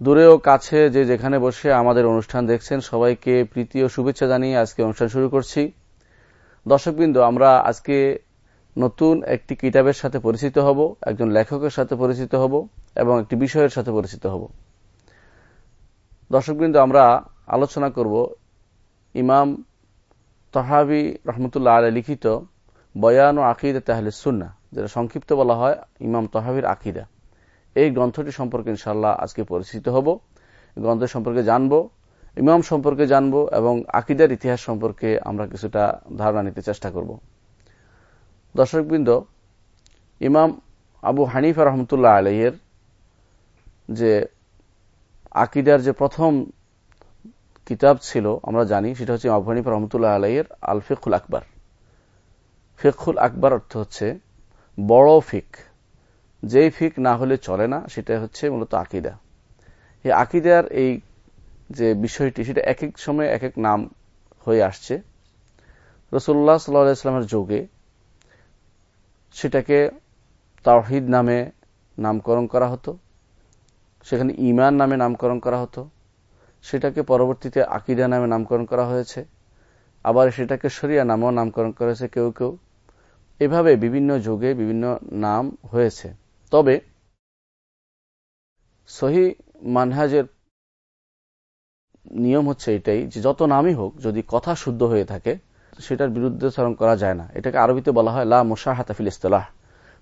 দূরেও কাছে যে যেখানে বসে আমাদের অনুষ্ঠান দেখছেন, সবাইকে প্রীতি ও শুভেচ্ছা জানিয়ে আজকে অনুষ্ঠান শুরু করছি। দর্শকবৃন্দ, আমরা আজকে নতুন একটি কিতাবের সাথে পরিচিত হব, একজন লেখকের সাথে পরিচিত হব এবং একটি বিষয়ের সাথে পরিচিত হব। দর্শকবৃন্দ, আমরা আলোচনা করব ইমাম তহাবি রহমতুল্লাহ আলী লিখিত বয়ান ও আকিদা তাহলে সুন্না যেটা সংক্ষিপ্ত বলা হয় ইমাম তহাবির আকিদা। এই গ্রন্থটি সম্পর্কে ইনশাল্লাহ আজকে পরিচিত হব। গ্রন্থ সম্পর্কে জানব, ইমাম সম্পর্কে জানব এবং আকিদার ইতিহাস সম্পর্কে আমরা কিছুটা ধারণা নিতে চেষ্টা করব। দর্শকবৃন্দ, ইমাম আবু হানিফা রহমতুল্লাহ আলহের যে আকিদার যে প্রথম কিতাব ছিল, আমরা জানি, সেটা হচ্ছে আবু হানিফা রহমতুল্লাহ আলহের আল ফিকুল আকবর। ফিকুল আকবর অর্থ হচ্ছে বড় ফিক। যেই ফিক না হলে চলে না সেটা হচ্ছে মূলত আকিদা। এই আকিদার এই যে বিষয়টি, সেটা এক এক সময় এক এক নাম হয়ে আসছে। রসুল্লাহ সাল্লাহামের যোগে সেটাকে তাওহিদ নামে নামকরণ করা হতো, সেখানে ইমান নামে নামকরণ করা হতো, সেটাকে পরবর্তীতে আকিদা নামে নামকরণ করা হয়েছে, আবার সেটাকে সরিয়া নামেও নামকরণ করেছে কেউ কেউ। এভাবে বিভিন্ন যুগে বিভিন্ন নাম হয়েছে। তবে সহি মানহাজের নিয়ম হচ্ছে এটাই যে যত নামই হোক, যদি কথা শুদ্ধ হয়ে থাকে, সেটার বিরুদ্ধে স্মরণ করা যায় না। এটাকে আরবিতে বলা হয় লা মোশা হাতাফিল ইস্তলাহ।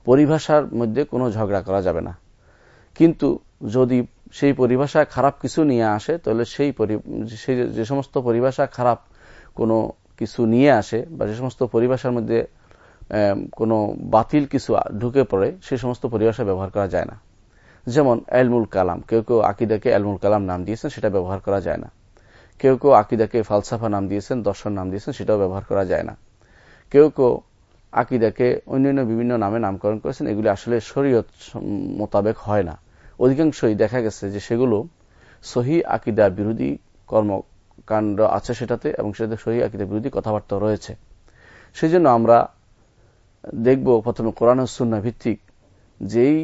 পরিভাষার মধ্যে কোনো ঝগড়া করা যাবে না। কিন্তু যদি সেই পরিভাষায় খারাপ কিছু নিয়ে আসে, তাহলে সেই যে সমস্ত পরিভাষা খারাপ কোনো কিছু নিয়ে আসে বা যে সমস্ত পরিভাষার মধ্যে কোনো বাতিল কিছু ঢুকে পড়ে, সে সমস্ত পরিভাষা ব্যবহার করা যায় না। যেমন, এলমুল কালাম। কেউ কেউ আকিদাকে এলমুল কালাম নাম দিয়েছেন, সেটা ব্যবহার করা যায় না। কেউ কেউ আকিদাকে ফালসাফা নাম দিয়েছেন, দর্শন নাম দিয়েছেন, সেটাও ব্যবহার করা যায় না। কেউ কেউ আকিদাকে অন্যান্য বিভিন্ন নামে নামকরণ করেছেন, এগুলি আসলে শরীয়ত মোতাবেক হয় না। অধিকাংশই দেখা গেছে যে সেগুলো সহি আকিদা বিরোধী কর্মকাণ্ড আছে সেটাতে, এবং সেটাতে সহি আকিদা বিরোধী কথাবার্তা রয়েছে। সেই জন্য আমরা দেখব প্রথমে কোরআন সুন্না ভিত্তিক। যেই,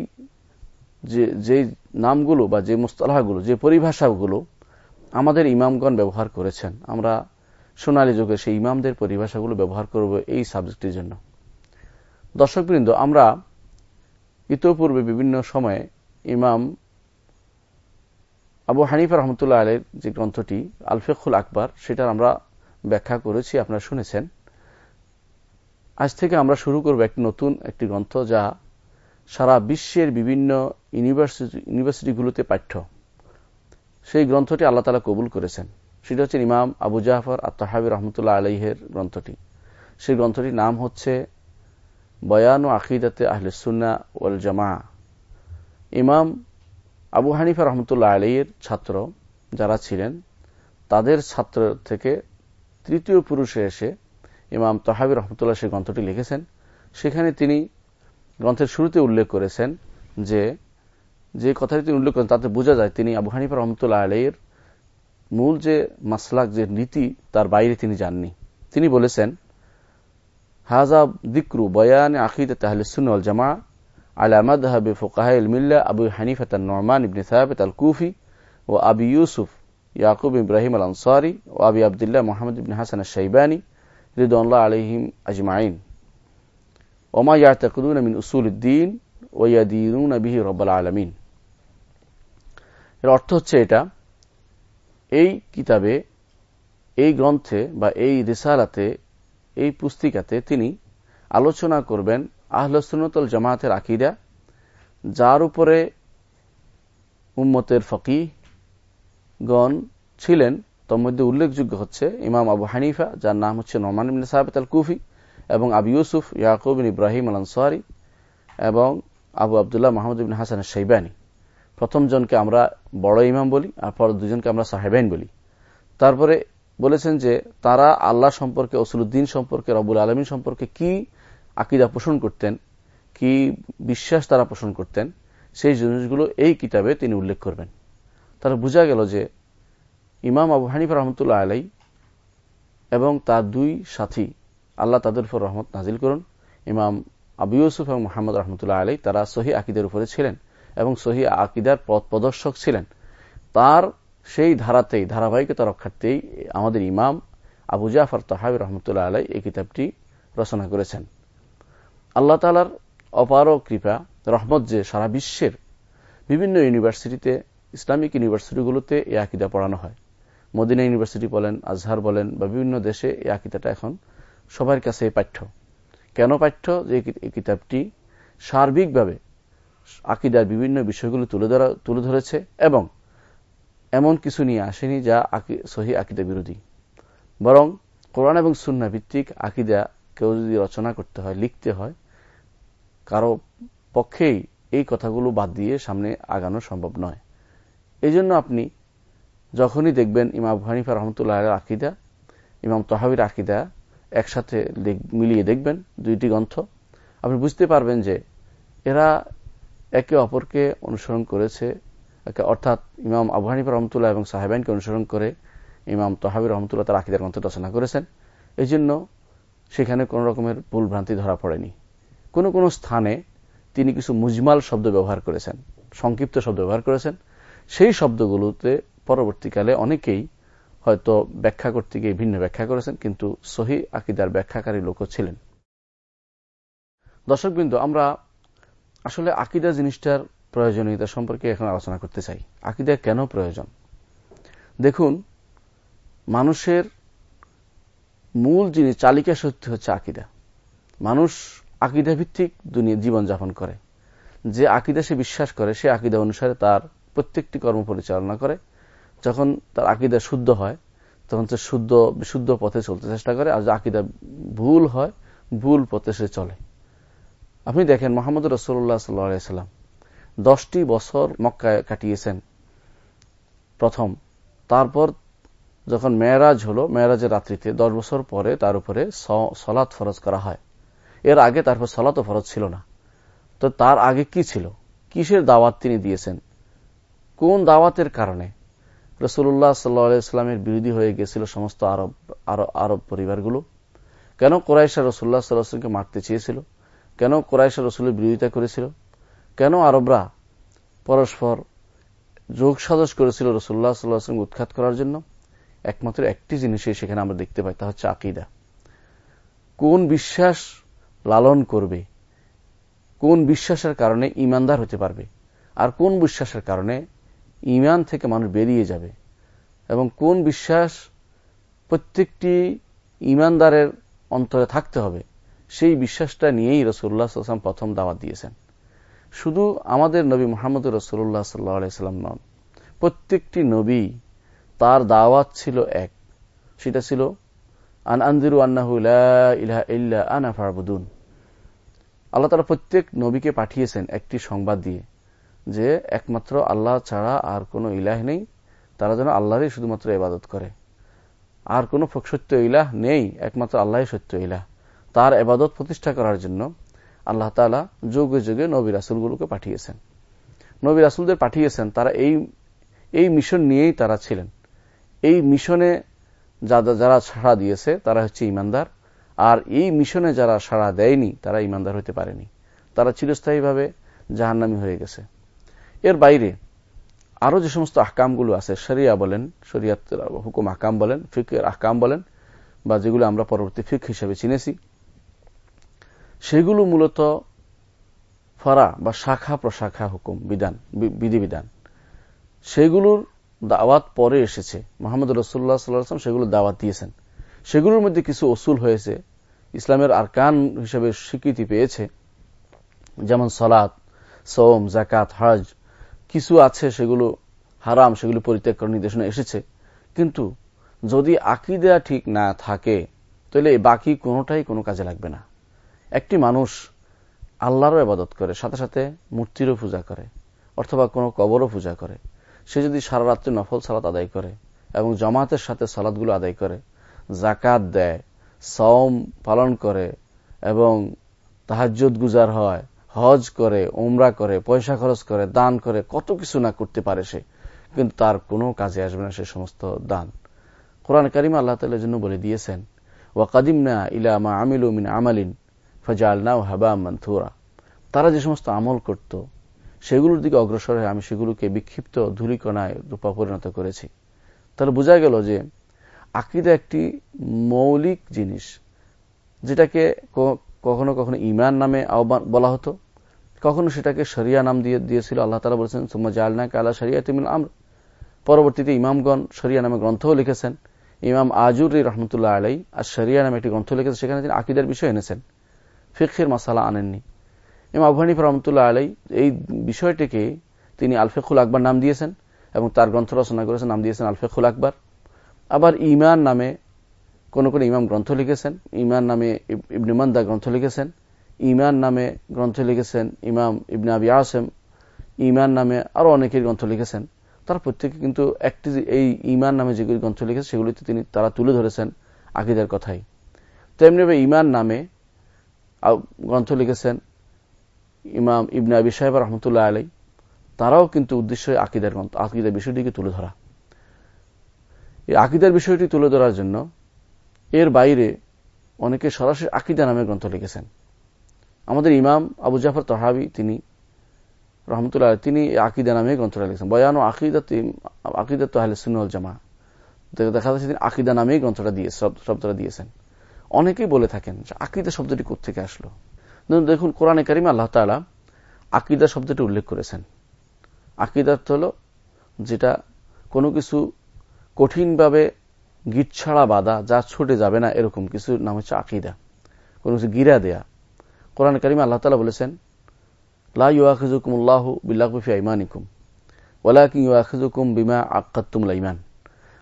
যে নামগুলো বা যে মুস্তলাহগুলো, যে পরিভাষাগুলো আমাদের ইমামগণ ব্যবহার করেছেন, আমরা সোনালী যুগে সেই ইমামদের পরিভাষাগুলো ব্যবহার করব এই সাবজেক্টের জন্য। দর্শকবৃন্দ, আমরা ইতোপূর্বে বিভিন্ন সময়ে ইমাম আবু হানিফা রহমতুল্লাহ আলের যে গ্রন্থটি আলফেকুল আকবর, সেটার আমরা ব্যাখ্যা করেছি, আপনারা শুনেছেন। আজ থেকে আমরা শুরু করব একটি নতুন একটি গ্রন্থ যা সারা বিশ্বের বিভিন্ন ইউনিভার্সিটি, ইউনিভার্সিটিগুলোতে পাঠ্য। সেই গ্রন্থটি আল্লাহ তালা কবুল করেছেন। সেটা হচ্ছে ইমাম আবু জাফর আত্মাহাবি রহমতুল্লাহ আলহের গ্রন্থটি। সেই গ্রন্থটির নাম হচ্ছে বয়ান ও আকিদাতে আহলে সুন্না ওয়াল জামা। ইমাম আবু হানিফা রহমতুল্লাহ আলহের ছাত্র যারা ছিলেন, তাদের ছাত্র থেকে তৃতীয় পুরুষে এসে ইমাম তহাবি রহমতুল্লাহ সেই গ্রন্থটি লিখেছেন। সেখানে তিনি গ্রন্থের শুরুতে উল্লেখ করেছেন যে যে কথাটি তিনি উল্লেখ করেন তাতে বোঝা যায় তিনি আবু হানিফা রহমতুল্লাহ আলাইয়ের মূল যে মাসলাক, যে নীতি, তার বাইরে তিনি যাননি। তিনি বলেছেন হাজা দিক্রু বয়ান আকিদ তাহলে সুনল জামা আলামাদ হাবে ফোকাহিল মিল্লা আবু হানিফা তার নরমান ইবনে সাহাবেত আল কুফি ও আবি ইউসুফ, ইয়াকুব ইব্রাহিম আল আনসারি ও আবি আবদুল্লাহ মোহাম্মদ ইবিন হাসান শাইবানী অর্থ হচ্ছে এটা, এই কিতাবে, এই গ্রন্থে বা এই রিসালাতে, এই পুস্তিকাতে তিনি আলোচনা করবেন আহলসুনতল জামাতের আকিদা, যার উপরে উম্মতের ফকি গণ ছিলেন তোর মধ্যে উল্লেখযোগ্য হচ্ছে ইমাম আবু হানিফা, যার নাম হচ্ছে নমান ইবিন আল কুফি এবং Abu Yusuf, Yakub Ibrahim al Ansari এবং আবু আবদুল্লাহ মাহমুদ ইবিন হাসান শৈবানী প্রথম জনকে আমরা বড় ইমাম বলি, আর পর দুজনকে আমরা সাহেবাইন বলি। তারপরে বলেছেন যে তারা আল্লাহ সম্পর্কে ওসুলুদ্দিন সম্পর্কে রবুল আলমী সম্পর্কে কি আকিদা পোষণ করতেন, কি বিশ্বাস তারা পোষণ করতেন, সেই জিনিসগুলো এই কিতাবে তিনি উল্লেখ করবেন। তারা বোঝা গেল যে ইমাম আবু হানিফ রহমতুল্লাহ আলাই এবং তার দুই সাথী, আল্লাহ তাদের উপর রহমত নাজিল করুন। ইমাম আবু ইউসুফ এবং মোহাম্মদ রহমতুল্লাহ আলাই তারা সহি আকিদের উপরে ছিলেন এবং সহি আকিদার পথ প্রদর্শক ছিলেন। তার সেই ধারাতেই, ধারাবাহিকতা রক্ষার্থেই আমাদের ইমাম আবু জাফর তাহাবি রহমতুল্লাহ আলাই এই কিতাবটি রচনা করেছেন। আল্লাহ তালার অপার কৃপা, রহমত যে সারা বিশ্বের বিভিন্ন ইউনিভার্সিটিতে, ইসলামিক ইউনিভার্সিটিগুলোতে এই আকিদা পড়ানো হয়। মদিনা ইউনিভার্সিটি বলেন, আজহার বলেন বা বিভিন্ন দেশে এই আকিদাটা এখন সবার কাছে পাঠ্য। কেন পাঠ্য? যে এই কিতাবটি সার্বিকভাবে আকিদার বিভিন্ন বিষয়গুলো তুলে ধরা তুলে ধরেছে এবং এমন কিছু নিয়ে আসেনি যা সহি আকিদা বিরোধী। বরং কোরআন এবং সুন্না ভিত্তিক আকিদা কেউ যদি রচনা করতে হয়, লিখতে হয়, কারও পক্ষেই এই কথাগুলো বাদ দিয়ে সামনে আগানো সম্ভব নয়। এই জন্য আপনি যখনই দেখবেন ইমাম হানিফা রহমতুল্লাহ আকিদা, ইমাম তহাবির আকিদা একসাথে মিলিয়ে দেখবেন দুইটি গ্রন্থ, আপনি বুঝতে পারবেন যে এরা একে অপরকে অনুসরণ করেছে অর্থাৎ ইমাম আবু হানিফা রহমতুল্লাহ এবং সাহেবাইনকে অনুসরণ করে ইমাম তহাবির রহমতুল্লাহ তার আকিদার গ্রন্থ রচনা করেছেন। এই জন্য সেখানে কোন রকমের ভুল ভ্রান্তি ধরা পড়েনি। কোনো কোনো স্থানে তিনি কিছু মুজমাল শব্দ ব্যবহার করেছেন, সংক্ষিপ্ত শব্দ ব্যবহার করেছেন। সেই শব্দগুলোতে পরবর্তীকালে অনেকেই হয়তো ব্যাখ্যা করতে গিয়ে ভিন্ন ব্যাখ্যা করেছেন, কিন্তু সহি আকিদার ব্যাখ্যাকারী লোকও ছিলেন। দর্শকবৃন্দ, আমরা আসলে আকিদা জিনিসটার প্রয়োজনীয়তা সম্পর্কে এখন আলোচনা করতে চাই। আকিদা কেন প্রয়োজন? দেখুন, মানুষের মূল জিনিস চালিকা সত্যি হচ্ছে আকিদা। মানুষ আকিদা ভিত্তিক দুনিয়া জীবনযাপন করে। যে আকিদা সে বিশ্বাস করে, সে আকিদা অনুসারে তার প্রত্যেকটি কর্ম পরিচালনা করে। যখন তার আকিদা শুদ্ধ হয়, তখন সে শুদ্ধ, বিশুদ্ধ পথে চলতে চেষ্টা করে, আর আকিদা ভুল হয়, ভুল পথে সে চলে। আপনি দেখেন মোহাম্মদ রসুল্লাহ সাল্লাম দশটি বছর মক্কায় কাটিয়েছেন। প্রথম, তারপর যখন মেয়েরাজ হলো, মেয়েরাজের রাত্রিতে দশ বছর পরে তার উপরে সলাৎ ফরজ করা হয়। এর আগে তারপর সলাৎ ফরজ ছিল না। তো তার আগে কি ছিল? কিসের দাওয়াত তিনি দিয়েছেন? কোন দাওয়াতের কারণে? রসুল্লাহ সাল্লাহামের বিরোধী হয়ে গেছিল সমস্ত আরব আরব পরিবারগুলো। কেন কোরাইশা রসুল্লাহ সাল্লাহকে মারতে চেয়েছিল? কেন কোরাইশা রসুলের বিরোধিতা করেছিল? কেন আরবরা পরস্পর যোগ সাজস করেছিল রসুল্লাহ সাল্লাহামকে উৎখাত করার জন্য? একমাত্র একটি জিনিসই সেখানে আমরা দেখতে পাই, তা হচ্ছে আকিদা। কোন বিশ্বাস লালন করবে? কোন বিশ্বাসের কারণে ইমানদার হতে পারবে? আর কোন বিশ্বাসের কারণে ইমান থেকে মানুষ বেরিয়ে যাবে। এবং কোন বিশ্বাস প্রত্যেকটি ইমানদারের অন্তরে থাকতে হবে, সেই বিশ্বাসটা নিয়েই রসুল্লাহ সাল্লাম প্রথম দাওয়াত দিয়েছেন। শুধু আমাদের নবী মোহাম্মদ রসুল্লাহ সাল্লাম নন, প্রত্যেকটি নবী তার দাওয়াত ছিল এক। সেটা ছিল, আন আন্দিরু ইলাহা আনা আল্লাহ তারা প্রত্যেক নবীকে পাঠিয়েছেন একটি সংবাদ দিয়ে। যে একমাত্র আল্লাহ ছাড়া আর কোনো ইলাহ নেই, তারা যেন আল্লাহরই শুধুমাত্র ইবাদত করে। আর কোনো সত্য ইলাহ নেই, একমাত্র আল্লাহই সত্য ইলাহ। তার এবাদত প্রতিষ্ঠা করার জন্য আল্লাহ তালা যুগে যুগে নবী রাসুলগুলোকে পাঠিয়েছেন। নবী রাসুলদের পাঠিয়েছেন, তারা এই এই মিশন নিয়েই তারা ছিলেন। এই মিশনে যারা সাড়া দিয়েছে, তারা হচ্ছে ইমানদার। আর এই মিশনে যারা সাড়া দেয়নি, তারা ইমানদার হতে পারেনি। তারা চিরস্থায়ীভাবে জাহান্নামি হয়ে গেছে। এর বাইরে আরও যে সমস্ত আহকামগুলো আছে, শরিয়া বলেন, শরিয়াত, হুকুম আহকাম বলেন ফিকের আহকাম বলেন, বা যেগুলো আমরা পরবর্তী ফিক হিসেবে চিনেছি, সেগুলো মূলত ফরা বা শাখা প্রশাখা হুকুম, বিধান বিধিবিধান। সেগুলোর দাওয়াত পরে এসেছে। মোহাম্মদ রসুল্লাহ সাল্লাম সেগুলো দাওয়াত দিয়েছেন। সেগুলোর মধ্যে কিছু অসুল হয়েছে, ইসলামের আরকান হিসেবে স্বীকৃতি পেয়েছে, যেমন সলাৎ সোম জাকাত হজ কিছু আছে সেগুলো হারাম, সেগুলো পরিত্যাগ করার নির্দেশনা এসেছে। কিন্তু যদি আকিদা ঠিক না থাকে, তাহলে বাকি কোনোটাই কোনো কাজে লাগবে না। একটি মানুষ আল্লাহরও আবাদত করে, সাথে সাথে মূর্তিরও পূজা করে, অথবা কোনো কবরও পূজা করে। সে যদি সারা রাত্রে নফল সালাত আদায় করে এবং জমাতের সাথে সালাদগুলো আদায় করে জাকাত দেয় সম পালন করে এবং তাহাজ্জুদ গুজার হয় হজ করে ওমরা করে, পয়সা খরচ করে, দান করে, কত কিছু না করতে পারে সে। কিন্তু তার কোনো কাজে আসবে না সে সমস্ত দান। কোরআন করিম আল্লাহ তালের জন্য বলে দিয়েছেন ওয়াকাদিমনা ইলা মা আমিলু মিন আমালিন ফজালনা হাবা মান্থুরা। তারা যে সমস্ত আমল করত, সেগুলোর দিকে অগ্রসর হয়ে আমি সেগুলোকে বিক্ষিপ্ত ধূলিকণায় রূপা পরিণত করেছি। তাহলে বোঝা গেল যে আকিদা একটি মৌলিক জিনিস, যেটাকে কখনো কখনো ইমান নামে আহ্বান বলা হতো। কখনো সেটাকে শরিয়া নাম দিয়ে, দিয়েছিল। আল্লাহ তালা বলেছেন, সুম্মা জালনা কালা শরিয়া তিমিল আমর। পরবর্তীতে ইমামগণ শরিয়া নামে গ্রন্থও লিখেছেন। ইমাম আজুর রহমতুল্লাহ আলাই আর শরিয়া নামে একটি গ্রন্থ লিখেছেন, সেখানে তিনি আকিদার বিষয় এনেছেন। ফিক্ষের মশালা আনেননি। ইমাম আবহানিফ রহমতুল্লাহ আলাই এই বিষয়টিকে তিনি আলফেকুল আকবর নাম দিয়েছেন এবং তার গ্রন্থ রচনা করেছেন, নাম দিয়েছেন আলফেকুল আকবর। আবার ইমান নামে কোন কোন ইমাম গ্রন্থ লিখেছেন। ইমান নামে ইবনিমান্দা গ্রন্থ লিখেছেন। ইমান নামে গ্রন্থ লিখেছেন ইমাম ইবনে আবি আসেম। ইমান নামে আরও অনেকের গ্রন্থ লিখেছেন। তারা প্রত্যেকে কিন্তু একটি এই ইমান নামে যেগুলি গ্রন্থ লিখেছে, সেগুলিতে তিনি তারা তুলে ধরেছেন আকিদের কথাই। তেমনিভাবে ইমান নামে গ্রন্থ লিখেছেন ইমাম ইবনে আবি সাহেব রহমতুল্লাহ আলাই তারাও কিন্তু উদ্দেশ্য আকিদার গ্রন্থ, আকিদার বিষয়টিকে তুলে ধরা। এই আকিদার বিষয়টি তুলে ধরার জন্য এর বাইরে অনেকে সরাসরি আকিদা নামে গ্রন্থ লিখেছেন। আমাদের ইমাম আবু জাফর তহাবি, তিনি রহমতুল্লাহ তিনি আকিদা নামে গ্রন্থটা লিখেছেন। বয়ান ও আকিদা আকিদা তো আহলে সুনুল জামা দেখা যাচ্ছে তিনি আকিদা নামেই গ্রন্থটা দিয়ে শব্দটা দিয়েছেন। অনেকেই বলে থাকেন আকিদা শব্দটি কোথেকে আসলো? দেখুন, কোরআনে কারিম আল্লাহ তালা আকিদা শব্দটি উল্লেখ করেছেন। আকিদার হল যেটা কোনো কিছু কঠিনভাবে গিট ছাড়া বাধা, যা ছুটে যাবে না, এরকম কিছু, নাম হচ্ছে আকিদা। কোনো কিছু গিরা দেয়া। কোরআন করিম আল্লাহ তালা বলেছেন, লা ইউআখিজুকুম আল্লাহ বিল্লাহি আইমানিকুম, ওয়ালাকিন ইউআখিজুকুম বিমা আক্কাতুম লাইমান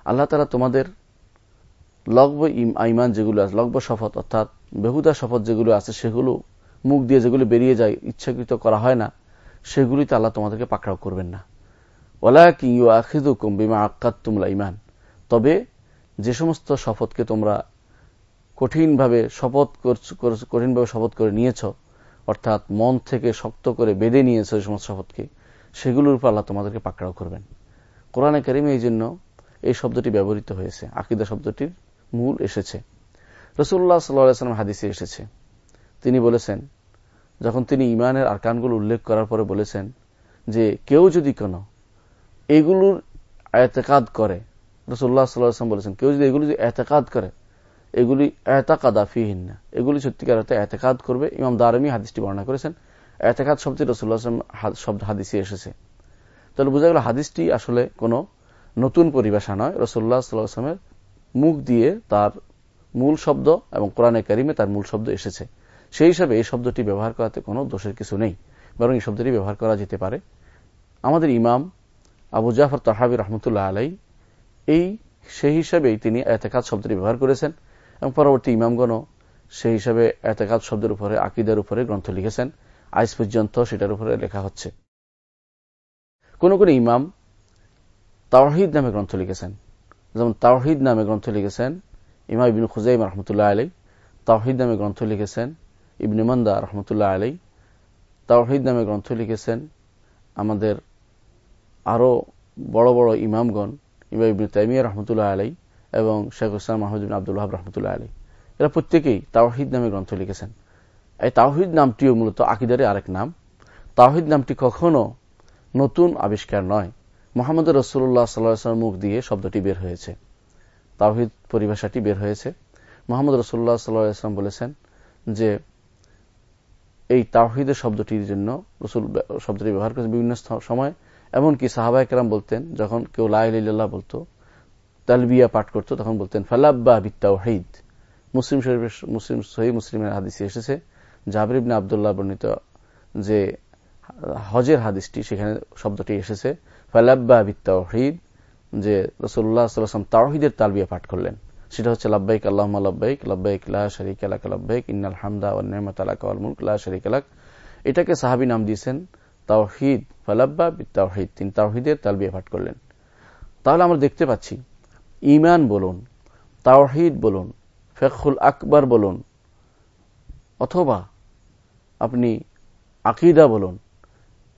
আল্লাহ তালা তোমাদের লগব আইমান যেগুলো আছে, লগব শপথ অর্থাৎ বেহুদা শপথ যেগুলো আছে, সেগুলো মুখ দিয়ে যেগুলো বেরিয়ে যায়, ইচ্ছাকৃত করা হয় না, সেগুলিতে আল্লাহ তোমাদেরকে পাকড়াও করবেন না। ওয়ালাকিন ইউআখিজুকুম বিমা আক্কাতুম লাইমান তবে যে সমস্ত শপথকে তোমরা কঠিনভাবে শপথ কঠিনভাবে শপথ করে নিয়েছ, অর্থাৎ মন থেকে শক্ত করে বেঁধে নিয়েছ ওই সমস্ত শপথকে, সেগুলোর উপর আল্লাহ তোমাদেরকে পাকড়াও করবেন। কোরআনে কারিমে এই জন্য এই শব্দটি ব্যবহৃত হয়েছে। আকিদা শব্দটির মূল এসেছে। রসুল্লাহ সাল্লাম হাদিসে এসেছে। তিনি বলেছেন, যখন তিনি ইমানের আরকানগুলো উল্লেখ করার পরে বলেছেন যে, কেউ যদি কোনো এগুলোর আয়তেকাদ করে রসুল্লাহ সাল্লাম বলেছেন, কেউ যদি এগুলো যদি এতেকাদ করে এগুলি এতাকাদা ফিহীন না এগুলি সত্যিকার অর্থে এতেকাদ করবে। ইমাম দারমি হাদিসটি বর্ণনা করেছেন। এতেকাদ শব্দটি রসুল্লাহ শব্দ হাদিসে এসেছে। তাহলে বোঝা গেল হাদিসটি আসলে কোনো নতুন পরিভাষা নয়। রসুল্লাহ সাল্লাহামের মুখ দিয়ে তার মূল শব্দ এবং কোরআনে কারিমে তার মূল শব্দ এসেছে। সেই হিসাবে এই শব্দটি ব্যবহার করাতে কোনো দোষের কিছু নেই, বরং এই শব্দটি ব্যবহার করা যেতে পারে। আমাদের ইমাম আবু জাফর তাহাবি রহমতুল্লাহ আলাই এই সেই হিসাবেই তিনি এতেকাত শব্দটি ব্যবহার করেছেন। এবং পরবর্তী ইমামগণও সেই হিসাবে এতেকাত শব্দের উপরে, আকিদের উপরে গ্রন্থ লিখেছেন। আজ পর্যন্ত সেটার উপরে লেখা হচ্ছে। কোন কোন ইমাম তাওহিদ নামে গ্রন্থ লিখেছেন। যেমন তাওহিদ নামে গ্রন্থ লিখেছেন ইমাম ইবিন খুজাইম রহমতুল্লাহ আলাই তাওহিদ নামে গ্রন্থ লিখেছেন ইবনে মন্দা রহমতুল্লাহ আলাই তাওহিদ নামে গ্রন্থ লিখেছেন আমাদের আরও বড় বড় ইমামগণ, ইমাম ইবিন তাইমিয়া রহমতুল্লাহ আলাই এবং শেখ ইসলাম মাহমুদ বিন আবদুল্লাহ রহমতুল্লাহ আলী এরা প্রত্যেকেই তাওহিদ নামে গ্রন্থ লিখেছেন। এই তাওহিদ নামটিও মূলত আকিদারের আরেক নাম। তাওহিদ নামটি কখনো নতুন আবিষ্কার নয়। মোহাম্মদ রসুল্লাহ সাল্লাহ মুখ দিয়ে শব্দটি বের হয়েছে। তাওহিদ পরিভাষাটি বের হয়েছে। মোহাম্মদ রসুল্লাহ সাল্লাহাম বলেছেন যে, এই তাওহিদের শব্দটির জন্য রসুল শব্দটি ব্যবহার করেছেন বিভিন্ন সময়। এমনকি সাহাবা বলতেন, যখন কেউ লাইল্লাহ বলতো তালবিয়া পাঠ করত, তখন বলতেন, ফালাব্বা বিত্তাওহিদ। মুসলিম শরীফের, মুসলিম সহি মুসলিমের হাদিসে এসেছে, জাবির আবদুল্লাহ বর্ণিত যে হজের হাদিসটি, সেখানে শব্দটি এসেছে, ফালাব্বা বিত্তাওহিদ, যে রসুল্লাহ সাল্লাম তাওহিদের তালবিয়া পাঠ করলেন। সেটা হচ্ছে, লাব্বাইক আল্লাহ লাব্বাইক লাব্বাইক লা শরিক আলাক লাব্বাইক, ইন্নাল হামদা ওয়া নি'মাত আলাক ওয়াল মুলক, লা শরিক আলাক এটাকে সাহাবী নাম দিয়েছেন, তাওহিদ, ফালাব্বা বিত্তাওহিদ। তিনি তাওহিদের তালবিয়া পাঠ করলেন। তাহলে আমরা দেখতে পাচ্ছি ইমান বলুন, তাওহিদ বলুন ফেকুল আকবর বলুন, অথবা আপনি আকিদা বলুন,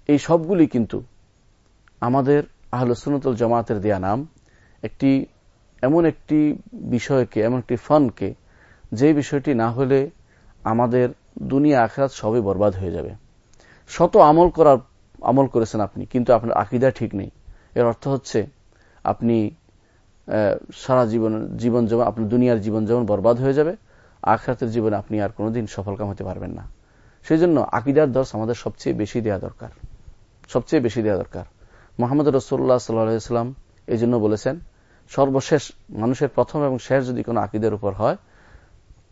এই সবগুলি কিন্তু আমাদের আহলসুনতুল জামাতের দেয়া নাম। একটি, এমন একটি বিষয়কে, এমন একটি ফনকে, যে বিষয়টি না হলে আমাদের দুনিয়া, আখরাত সবই বরবাদ হয়ে যাবে। শত আমল করার, আমল করেছেন আপনি, কিন্তু আপনার আকিদা ঠিক নেই। এর অর্থ হচ্ছে আপনি সারা জীবন জীবন যেমন আপনার দুনিয়ার জীবন যেমন বরবাদ হয়ে যাবে। আখরাতের জীবনে আপনি আর কোনোদিন সফলকাম হতে পারবেন না। সেই জন্য আকিদার দর্শ আমাদের সবচেয়ে বেশি দেওয়া দরকার। সবচেয়ে বেশি দেওয়া দরকার। মোহাম্মদ রসোল্লা সাল্লাম এই জন্য বলেছেন, সর্বশেষ মানুষের প্রথম এবং শেষ যদি কোনো আকিদের উপর হয়,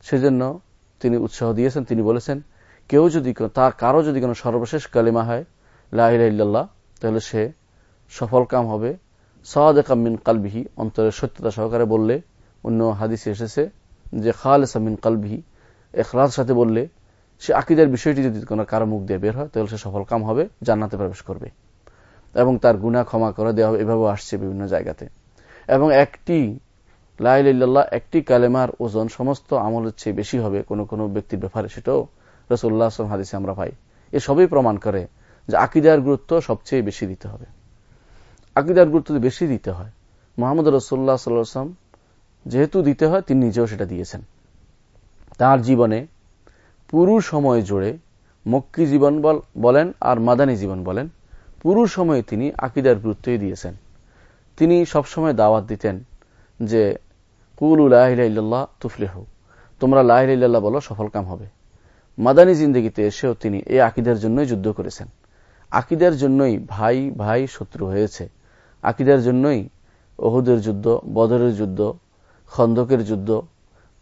সেজন্য তিনি উৎসাহ দিয়েছেন। তিনি বলেছেন, কেউ যদি তার কারও যদি কোনো সর্বশেষ কালিমা হয় লাহ তাহলে সে সফল কাম হবে সাহাদিন কালবিহি অন্তরের সত্যতা সহকারে বললে, অন্য হাদিসে এসেছে যে খালেসা মিন কালবিহি, এখলাস সাথে বললে, সে আকিদের বিষয়টি যদি কোনো কারও মুখ দিয়ে বের হয়, তাহলে সে সফল কাম হবে, জান্নাতে প্রবেশ করবে। এবং তার গুণা ক্ষমা করে দেওয়া হবে, এভাবেও আসছে বিভিন্ন জায়গাতে। এবং একটি লাইল্লাহ একটি কালেমার ওজন সমস্ত আমলের চেয়ে বেশি হবে, কোনো কোনো ব্যক্তির ব্যাপারে, সেটাও রসুল্লাহ আসলাম হাদিসে আমরা পাই। এ সবই প্রমাণ করে যে আকিদার গুরুত্ব সবচেয়ে বেশি দিতে হবে। আকিদার গুরুত্ব বেশি দিতে হয়। মোহাম্মদ রসুল্লাহ সাল্লাম যেহেতু দিতে হয়, তিনি নিজেও সেটা দিয়েছেন। তার জীবনে পুরু সময় জুড়ে মক্কি জীবন বলেন আর মাদানী জীবন বলেন, পুরু সময়ে তিনি আকিদার গুরুত্বই দিয়েছেন। তিনি সবসময় দাওয়াত দিতেন যে, কুল উল্লাহ তুফলেহ, তোমরা লাহ বলো, সফল কাম হবে। মাদানী জিন্দগিতে এসেও তিনি এই আকিদের জন্যই যুদ্ধ করেছেন। আকিদের জন্যই ভাই ভাই শত্রু হয়েছে। আকিদের জন্যই ওহুদের যুদ্ধ, বদরের যুদ্ধ, খন্দকের যুদ্ধ,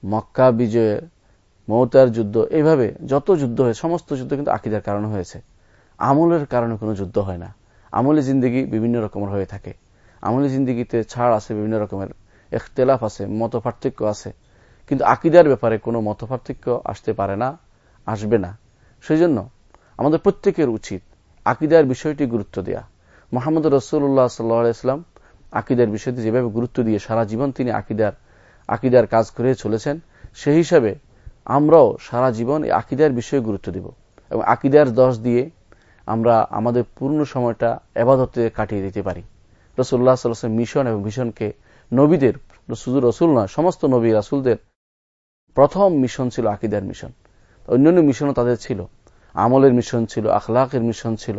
মক্কা বিজয়ে মৌতার যুদ্ধ, এইভাবে যত যুদ্ধ হয়, সমস্ত যুদ্ধ কিন্তু আকিদের কারণে হয়েছে। আমলের কারণে কোনো যুদ্ধ হয় না। আমলে জিন্দগি বিভিন্ন রকমের হয়ে থাকে। আমলে জিন্দগিতে ছাড় আছে, বিভিন্ন রকমের, এখতেলাফ আছে মত পার্থক্য আছে। কিন্তু আকিদার ব্যাপারে কোনো মত পার্থক্য আসতে পারে না, আসবে না। সেই জন্য আমাদের প্রত্যেকের উচিত আকিদার বিষয়টি গুরুত্ব দেয়া। মোহাম্মদ রসুল্লাহ সাল্লাম আকিদার বিষয়টি যেভাবে গুরুত্ব দিয়ে সারা জীবন তিনি আকিদার আকিদার কাজ করে চলেছেন, সেই হিসাবে আমরাও সারা জীবন এই আকিদার বিষয়ে গুরুত্ব দিব এবং আকিদার দশ দিয়ে আমরা আমাদের পূর্ণ সময়টা এবাদতে কাটিয়ে দিতে পারি। রসুল্লাহ সাল্লাম মিশন এবং মিশনকে নবীদের, শুধু রসুল নয় সমস্ত নবী রাসুলদের প্রথম মিশন ছিল আকিদার মিশন। অন্যান্য মিশনও তাদের ছিল। আমলের মিশন ছিল, আখলাকের মিশন ছিল,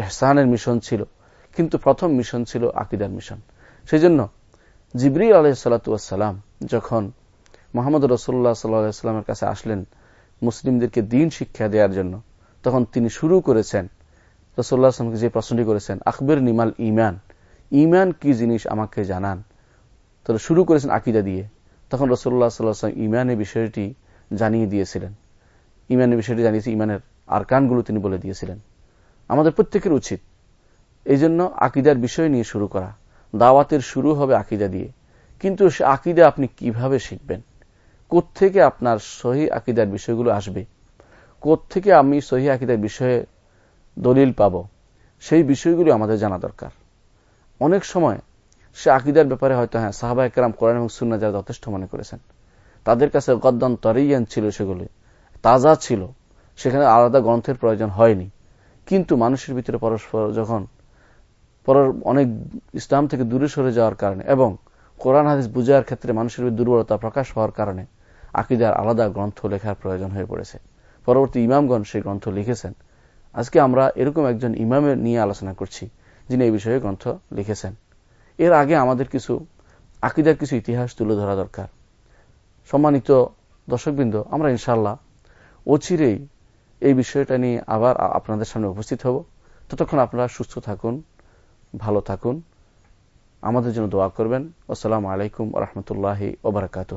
এহসানের মিশন ছিল। কিন্তু প্রথম মিশন ছিল আকিদার মিশন। সেই জন্য জিবরি আলহাতাম যখন মোহাম্মদ রসুল্লাহ সাল্লাহামের কাছে আসলেন মুসলিমদেরকে দিন শিক্ষা দেওয়ার জন্য, তখন তিনি শুরু করেছেন রসুল্লাহ আসলামকে যে প্রশ্নটি করেছেন আকবর নিমাল ইমান ইমান কি জিনিস আমাকে জানান? তাহলে শুরু করেছেন আকিদা দিয়ে। তখন রসুল্লাহ সাল্লাহাম ইমানের বিষয়টি জানিয়ে দিয়েছিলেন। ইমানের বিষয়টি জানিয়েছে ইমানের আরকানগুলো তিনি বলে দিয়েছিলেন। আমাদের প্রত্যেকের উচিত এই জন্য আকিদার বিষয় নিয়ে শুরু করা। দাওয়াতের শুরু হবে আকিদা দিয়ে। কিন্তু সে আকিদা আপনি কীভাবে শিখবেন? কোত্থেকে আপনার সহি আকিদার বিষয়গুলো আসবে? কোত্থেকে আমি সহি আকিদার বিষয়ে দলিল পাব? সেই বিষয়গুলো আমাদের জানা দরকার। অনেক সময় সে আকিদার ব্যাপারে হয়তো হ্যাঁ সাহাবা একরাম কোরআন এবং সুন্না যারা যথেষ্ট মনে করেছেন, তাদের কাছে গদ্দান তরিয়ান ছিল সেগুলি, তাজা ছিল, সেখানে আলাদা গ্রন্থের প্রয়োজন হয়নি। কিন্তু মানুষের ভিতরে পরস্পর যখন অনেক ইসলাম থেকে দূরে সরে যাওয়ার কারণে এবং কোরআন হাদিস বুঝার ক্ষেত্রে মানুষের দুর্বলতা প্রকাশ হওয়ার কারণে আকিদার আলাদা গ্রন্থ লেখার প্রয়োজন হয়ে পড়েছে। পরবর্তী ইমামগণ সেই গ্রন্থ লিখেছেন। আজকে আমরা এরকম একজন ইমামের নিয়ে আলোচনা করছি, যিনি এই বিষয়ে গ্রন্থ লিখেছেন। এর আগে আমাদের কিছু আকিদার কিছু ইতিহাস তুলে ধরা দরকার। সম্মানিত দর্শকবৃন্দ, আমরা ইনশাল্লাহ অচিরেই এই বিষয়টা নিয়ে আবার আপনাদের সামনে উপস্থিত হব। ততক্ষণ আপনারা সুস্থ থাকুন ভালো থাকুন। আমাদের জন্য দোয়া করবেন। আসসালামু আলাইকুম রহমতুল্লাহ ওবরাকাত